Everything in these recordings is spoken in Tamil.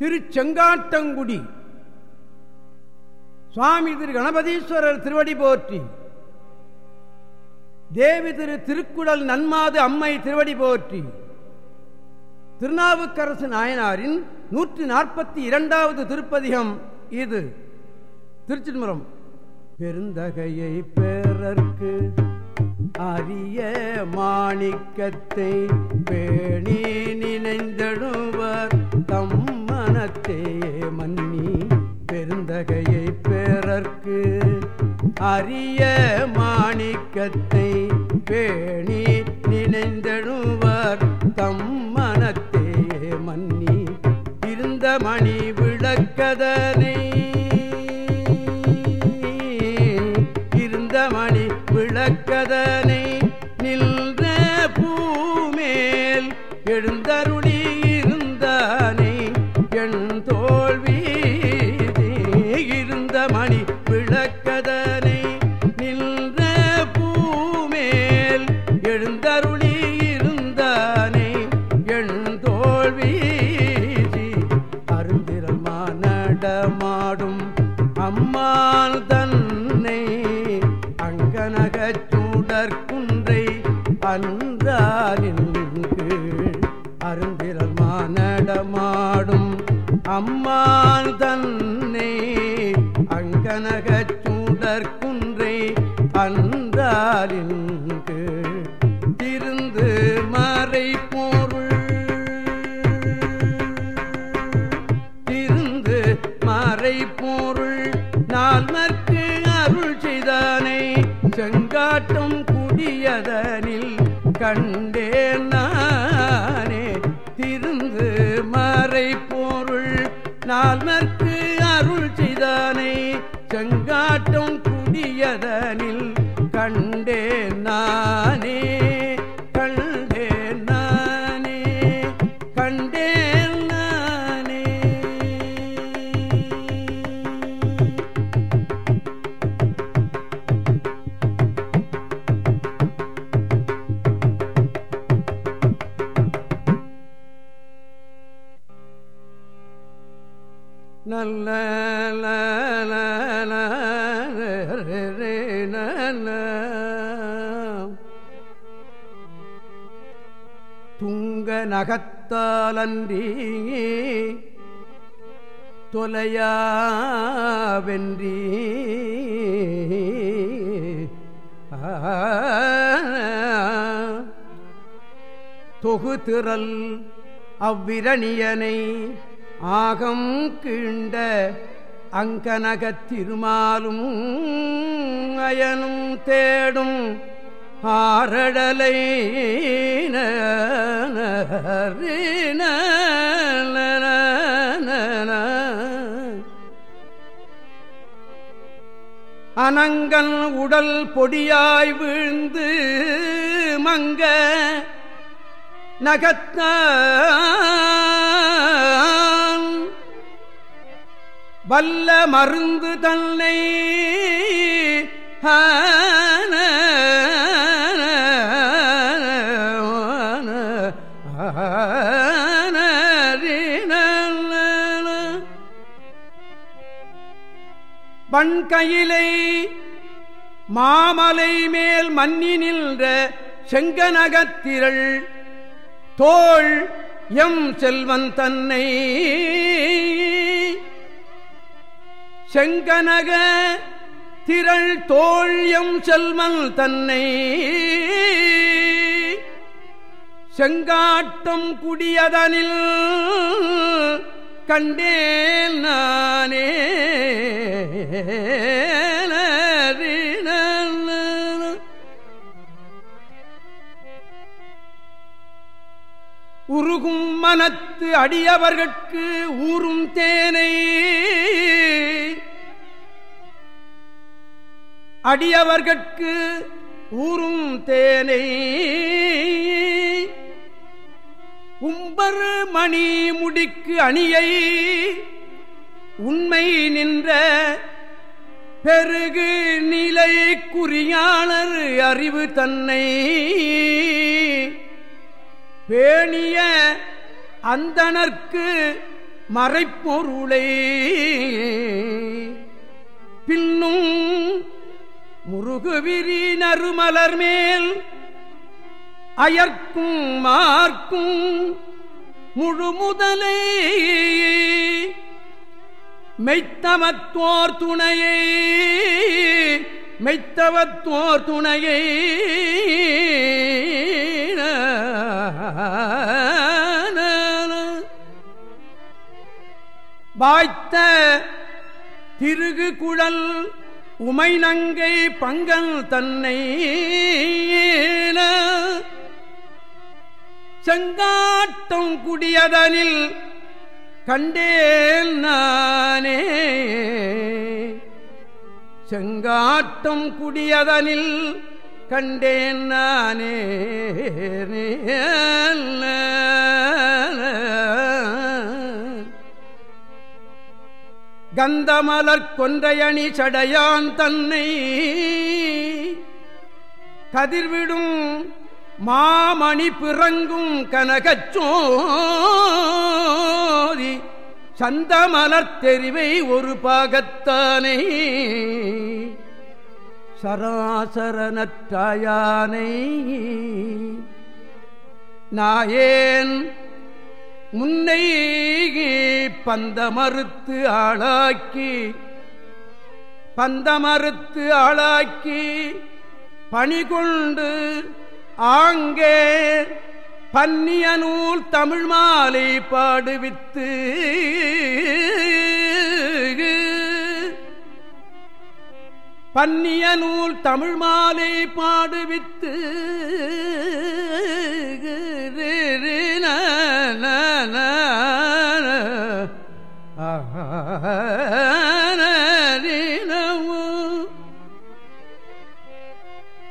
திருச்செங்காட்டங்குடி. சுவாமி திரு கணபதீஸ்வரர் திருவடி போற்றி. தேவி திரு திருக்குடல் நன்மாது அம்மை திருவடி போற்றி. திருநாவுக்கரசு நாயனாரின் நூற்றி நாற்பத்தி இரண்டாவது திருப்பதிகம் இது. திருச்சிதம்பரம் பெருந்தகையை பேரற்கு அரிய மாணிக்கத்தை பேணி நினைந்தடுவர் தம் மனத்தே மன்னி பெருந்தகையை பேரற்கு. அரிய மாணிக்கத்தை பேணி நினைந்தழுவர். தம் மனத்தையே மன்னி இருந்த மணி விளக்கதனை அன்றாரின் திருந்து மறை பொருள் திருந்து மறை பொருள் நால்மற்கு அருள் செய்தானை செங்காட்டும் குடியதனில் கண்டே நானே. திருந்து மறை பொருள் நால்மற்கு நானே கண்டேன் நானே கண்டேன் நானே. நல்ல அகத்தாலன்றி தொலையாவென்றி. தொகுதிறல் அவ்விரணியனை ஆகம் கீண்ட அங்கனகத் திருமாலும் அயனும் தேடும் ஆரடலை அனங்கன் உடல் பொடியாய் வீழ்ந்து மங்க நகத்தான். வல்ல மருந்து தன்னை ஆன, வன்கையிலை மாமலை மேல் மன்னி நின்ற செங்கனகத்திரள் தோள் எம் செல்வன் தன்னை. செங்கனக திரள் தோள் எம் செல்வன் தன்னை. செங்காட்டம் குடியதனில் கண்டேன் நானே. உருகும் மனத்து அடியவர்கட்கு ஊறும் தேனை. அடியவர்கட்கு ஊறும் தேனை. உம்பர் மணி முடிக்கு அணியை உண்மை நின்ற பெருகு நிலை குறியாளர் அறிவு தன்னை பேணிய அந்தணர்க்கு மறைப்பொருளை பின்னும் முருகுவிரி நறுமலர் மேல் அயர்க்கும் மார்க்கும் முழு முதலே. மெய்த்தவத்தோர் துணையை. மெய்த்தவத்தோர் துணையை. வாய்த்த திருகு குழல் உமைநங்கை பங்கல் தன்னை. செங்காட்டம் குடியதனில் கண்டேன் நானே. செங்காட்டம் குடியதனில் கண்டேன் நானே. கந்தமலர் கொன்றையணி சடையான் தன்னை கதிர்விடும் மாமணி பிறங்கும் கனகச்சோதி சந்தமலர் தெரிவை ஒரு பாகத்தானை. சராசரனற்றாயானை நாயேன் முன்னை பந்த மறுத்து ஆளாக்கி பந்த மறுத்து ஆளாக்கி பணி கொண்டு ஆங்கே பன்னிய நூல் தமிழ் மாலை பாடுவித்து பன்னிய நூல் தமிழ் மாலை பாடுவித்து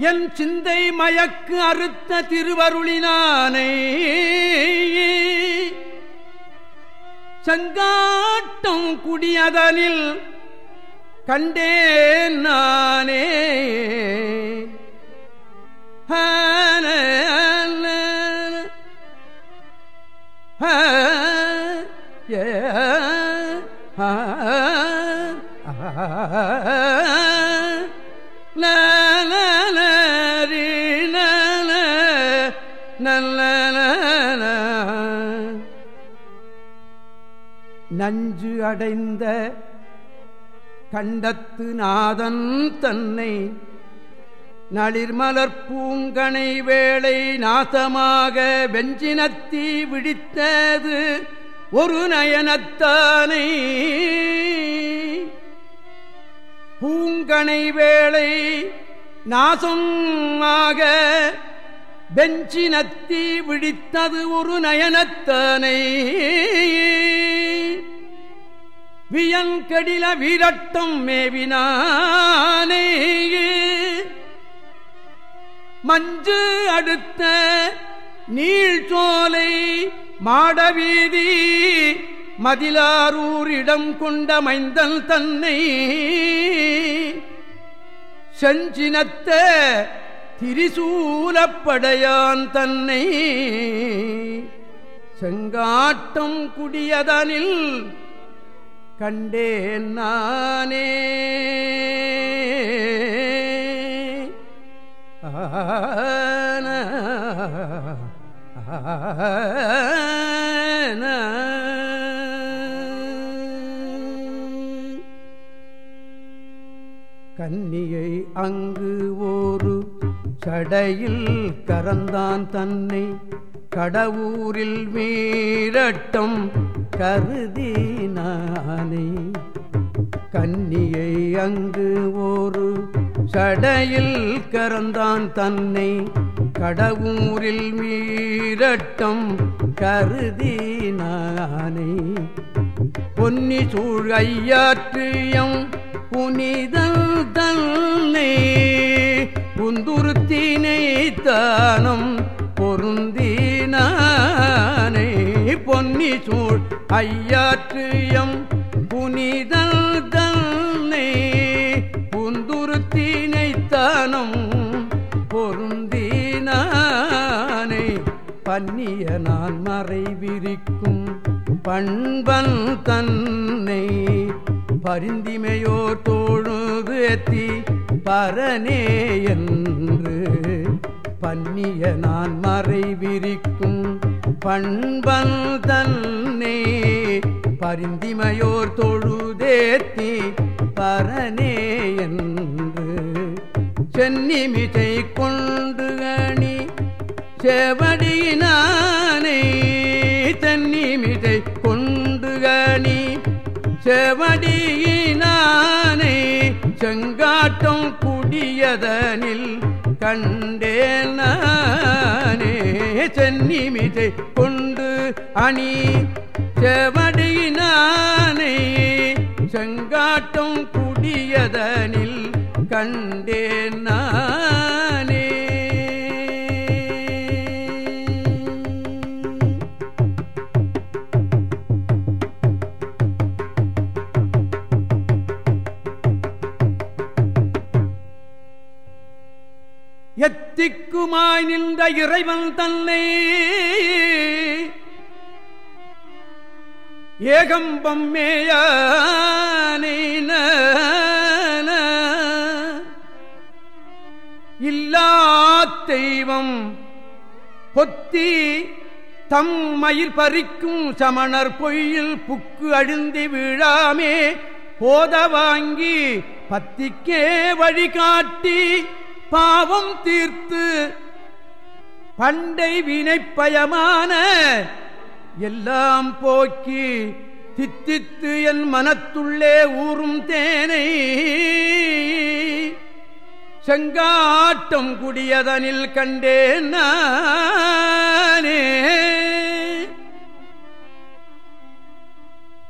என் சிந்தை மயக்கு அறுத்த திருவருளினானை. சங்காட்டம் குடியதனில் கண்டேன் நானே. ஏ நஞ்சு அடைந்த கண்டத்து நாதன் தன்னை நளிர்மலர் பூங்கனை வேளை நாசமாக வெஞ்சினத்தி விழித்தது ஒரு நயனத்தானை. பூங்கனை வேளை நாசமாக வெஞ்சினத்தி விழித்தது ஒரு நயனத்தானை. வியங்கடில வீரட்டம் மேவினானே. மஞ்சு அடுத்த நீழ்ச்சோலை மாடவீதி மதிலாரூரிடம் கொண்ட மைந்தன் தன்னை. செஞ்சினத்த திரிசூலப்படையான் தன்னை. செங்காட்டம் குடியதனில் கண்டேன் நானே. கன்னியை அங்கு ஒரு சடையில் கரந்தான் தன்னை கடவுரில் மீரட்டம் கருதி நானே. கன்னியை அங்கு ஒரு சடையில் கறந்தான் தன்னை. கடவுரில் மீரட்டம் கருதி நானே. பொன்னி சூழ் ஐயாற்றியம் புனிதல் தன்னை. குந்துருத்தினை தானம் சூழ் ஐயாற்றியம் புனிதல் தன்னை புந்துருத்தினை பொருந்தினானை பன்னிய நான் மறைவிரிக்கும் பண்பன் தன்னை பரிந்திமையோ பரிந்திமையோர் எத்தி பரனே என்று பன்னிய நான் மறை விரிக்கும் பண்பன் தன்னை பரிந்திமையோர் தொழுதேத்தி பரனே என்று சென்னிமிசை கொண்டு அணி செவடியினானே தன்னிமிசை கொண்டு அணி செவடியினானே செங்காட்டம் குடியதனில் கண்டேனே நானே சென்னிமிசை கொண்டு அணி செவடியினானே செங்காட்டம் குடியதனில் கண்டேனான் எத்திக்குமாய் நின்ற இறைவன் தன்னை. ஏகம்பம் மேயானே இல்லா தெய்வம் பொத்தி தம் மயிர் பறிக்கும் சமணர் பொய்யில் புக்கு அழுந்தி விழாமே. போத வாங்கி பத்திக்கே வழிகாட்டி பாவம் தீர்த்து பண்டை வினைப்பயமான எல்லாம் போக்கி தித்தித்து என் மனத்துள்ளே ஊறும் தேனை. செங்காட்டம் குடியதனில் கண்டேன் நானே.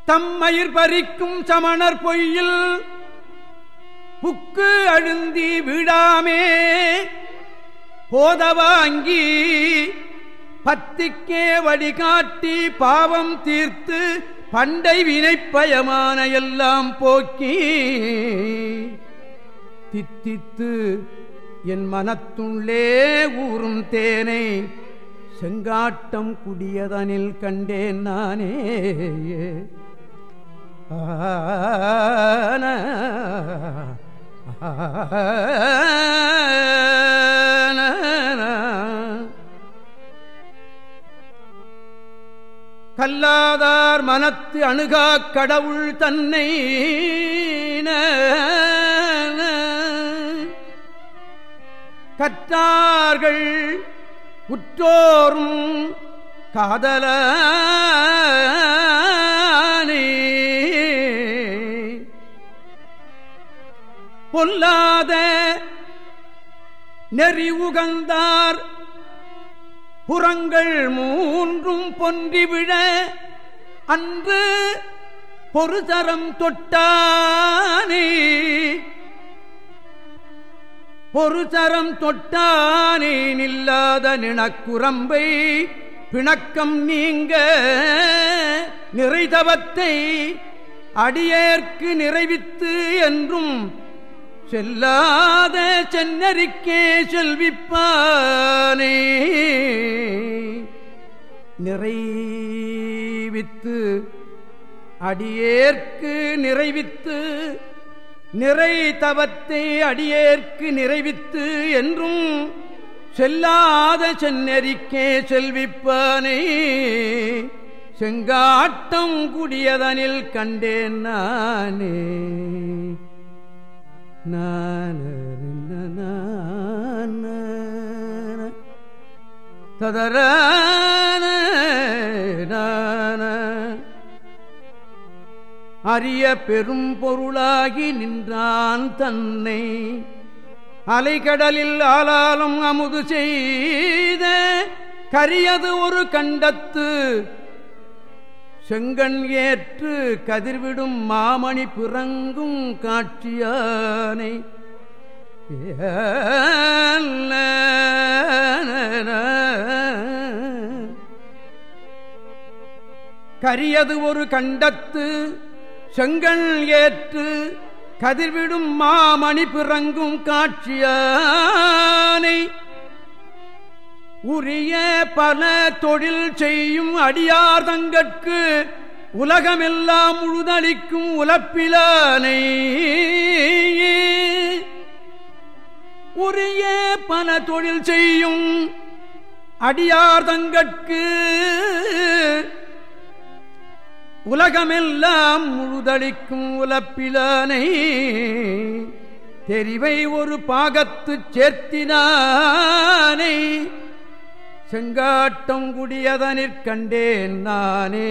தம்மயிர் பறிக்கும் சமணர் பொய்யில் புக்கு அழுந்தி விடாமே. போதவாங்கி பத்திக்கே வழிகாட்டி பாவம் தீர்த்து பண்டை வினைப்பயமான எல்லாம் போக்கி தித்தித்து என் மனத்துள்ளே ஊறும் தேனை செங்காட்டம் குடியதனில் கண்டேன் நானே ஆன கல்லாதார் மனத்து அணுகா கடவுள் தன்னை கற்றார்கள் உற்றோரும் காதல பொல்லாத நெறி உகந்தார் புறங்கள் மூன்றும் பொன்றிவிட அன்று பொறுதரம் தொட்டானே. பொறுதரம் தொட்டானே நில்லாத நினக்குரம்பை பிணக்கம் நீங்க நிறைதவத்தை அடியேற்கு நிறைவித்து என்றும் செல்லாத சென்னறிக்கே செல்விப்பானே. நிறைவித்து அடியேற்கு நிறைவித்து நிறை தவத்தை அடியேற்கு நிறைவித்து என்றும் செல்லாத சென்னறிக்கே செல்விப்பானே. செங்காட்டம் குடியதனில் கண்டேன் நானே. ததர அரிய பெரும் பொருளாகி நின்றான் தன்னை. அலைகடலில் ஆளாலும் அமுது செய்த கரியது ஒரு கண்டத்து செங்கண் ஏற்று கதிர்விடும் மாமணி பிறங்கும் காட்சியானை. கரியது ஒரு கண்டத்து செங்கல் ஏற்று கதிர்விடும் மாமணி பிறங்கும் காட்சியானை. உரிய பல தொழில் செய்யும் அடியார் தங்கட்கு உலகமெல்லாம் முழுதளிக்கும் உலப்பிலானை. உரிய பல தொழில் செய்யும் அடியார் தங்கட்கு உலகமெல்லாம் முழுதளிக்கும் உலப்பிலானை. தெரிவை ஒரு பாகத்து சேர்த்தினானை. செங்காட்டம் குடியதனிற் கண்டேன் நானே.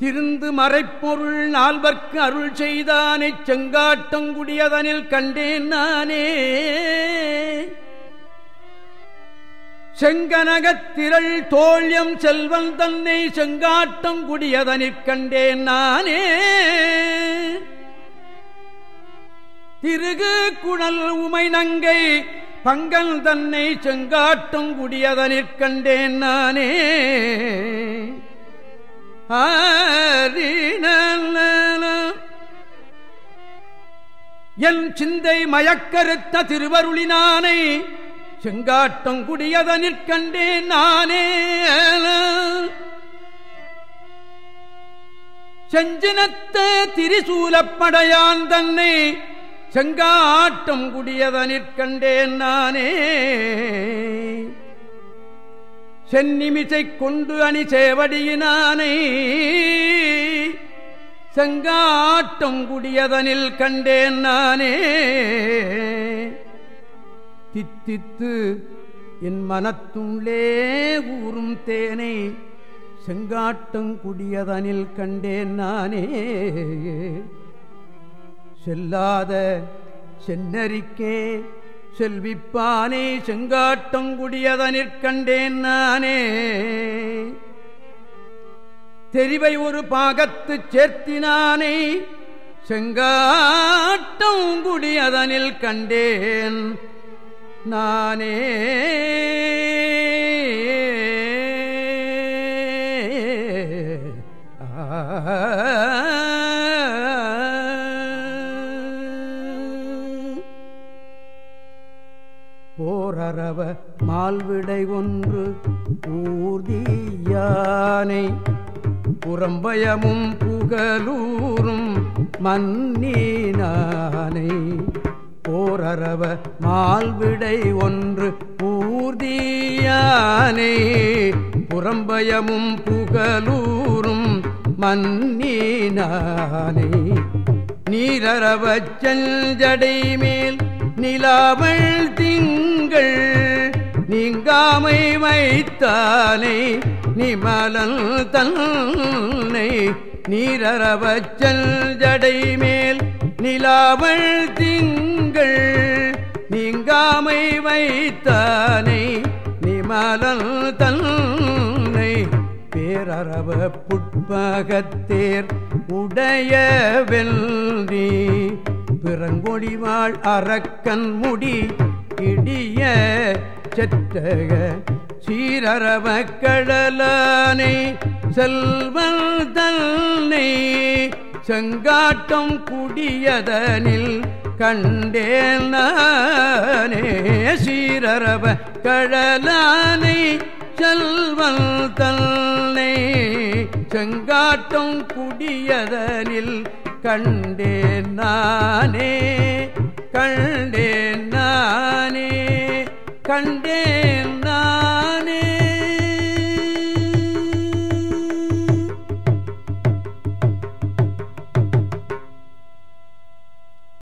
திருந்து மறைப்பொருள் நால்வர்க்கு அருள் செய்தானை செங்காட்டங்குடியதனில் கண்டேன் நானே. செங்கனகத்திரள் தோழியம் செல்வன் தன்னை செங்காட்டங்குடியதனிற் கண்டேன் நானே. திருகு குணல் உமை நங்கை பங்கல் தன்னை செங்காட்டங்குடியதனிற் கண்டேன் நானே. என் சிந்தை மயக்கருத்த திருவருளினானை செங்காட்டம் குடியத நிற்கண்டேன் நானே. செஞ்சினத்த திரிசூலப்படையான் தன்னை செங்காட்டம் குடியத நிற்கண்டேன் நானே. சென்னிமிசை கொண்டு அணி சேவடியினானை. செங்காட்டம் குடியதனில் கண்டேன் நானே. தித்தித்து என் மனத்துள்ளே ஊறும் தேனை செங்காட்டம் குடியதனில் கண்டேன் நானே. செல்லாத சென்னறிக்கே செல்விப்பானே செங்காட்டங்குடியதனிற்கண்டேன் நானே. தெரிவை ஒரு பாகத்து சேர்த்தினானே செங்காட்டங்குடியதனில் கண்டேன் நானே. ஆ போரறவ மால்விடை ஒன்று ஊர்தியானை புறம்பயமும் புகலூரும் மன்னீனானை போரறவ மால்விடை ஒன்று ஊர்தியானை புறம்பயமும் புகலூரும் மன்னீனானை நீரறவச் செஞ்சடை மேல் நிலாவள் நீங்கள் நீங்காமை வைத்தானே நிமலன் தன்னை நீரவச்சல் ஜடை மேல் நிலாவள் திங்கள் நீங்காமை வைத்தானே நிமலன் தன்னை பேரறவ புட்பகத்தேர் உடைய வெல்வி பிறங்கொடிவாள் அரக்கன் முடி இடிய செற்றக சீரறவ கடலானை செல்வல் தன்னை செங்காட்டம் குடியதனில் கண்டேன் நானே. சீரறவ கடலானை செல்வல் தன்னை செங்காட்டம் குடியதனில் கண்டேன் நானே. கண்டேன் நானே கண்டேன்